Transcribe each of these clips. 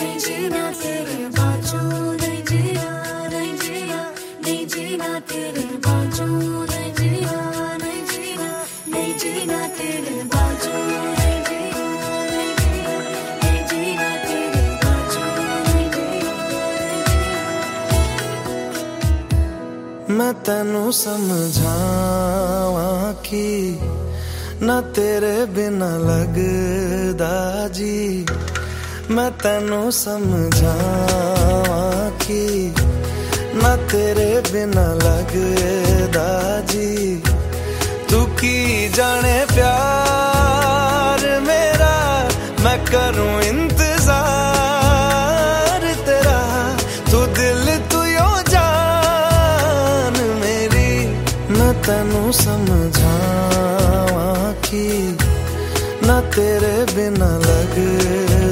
नहीं जीना तेरे बाजू मैं तेनू समझावा की ना तेरे बिना लगदा जी। ਮੈਂ ਤੈਨੂੰ ਸਮਝਾਵਾਂ ਕਿ ਨਾ ਤੇਰੇ ਬਿਨਾ ਲੱਗਦਾ ਜੀ ਤੂੰ ਕੀ ਜਾਣੇ ਪਿਆਰ ਮੇਰਾ ਮੈਂ ਕਰੂੰ ਇੰਤਜ਼ਾਰ ਤੇਰਾ ਤੂੰ ਦਿਲ ਤੂੰ ਯੋ ਜਾਨ ਮੇਰੀ ਮੈਂ ਤੈਨੂੰ ਸਮਝਾਵਾਂ ਕਿ ਨਾ ਤੇਰੇ ਬਿਨਾ ਲੱਗਦਾ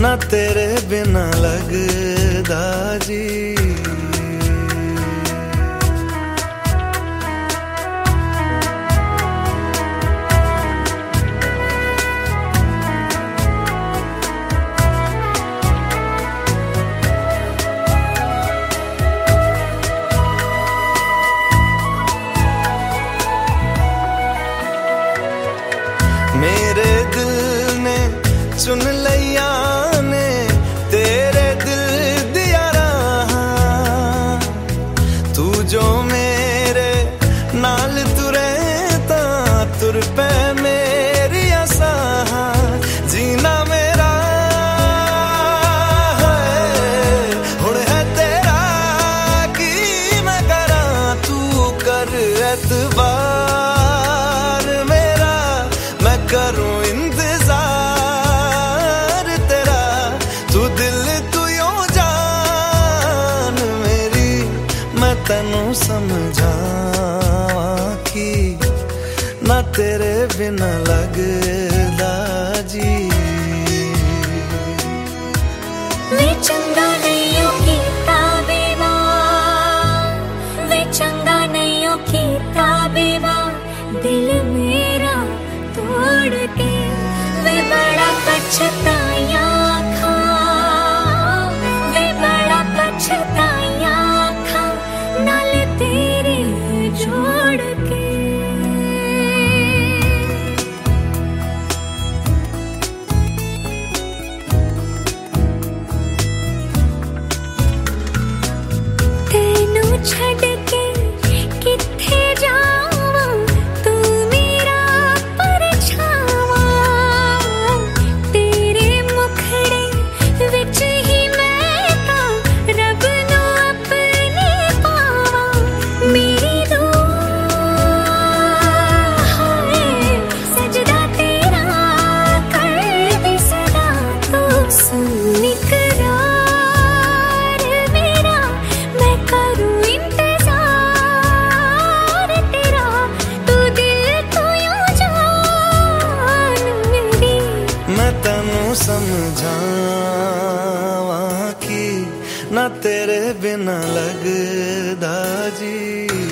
ना तेरे बिना लगदा जी। रहता तुर पे मेरी आसा जीना मेरा है। हुण है तेरा की मैं करा तू कर एतबार। मेरा मैं करूँ तू दिल तू तनु समझा तेरे बिना लगदा ਤੈਨੂੰ समझावा की ना तेरे बिना लगदा जी।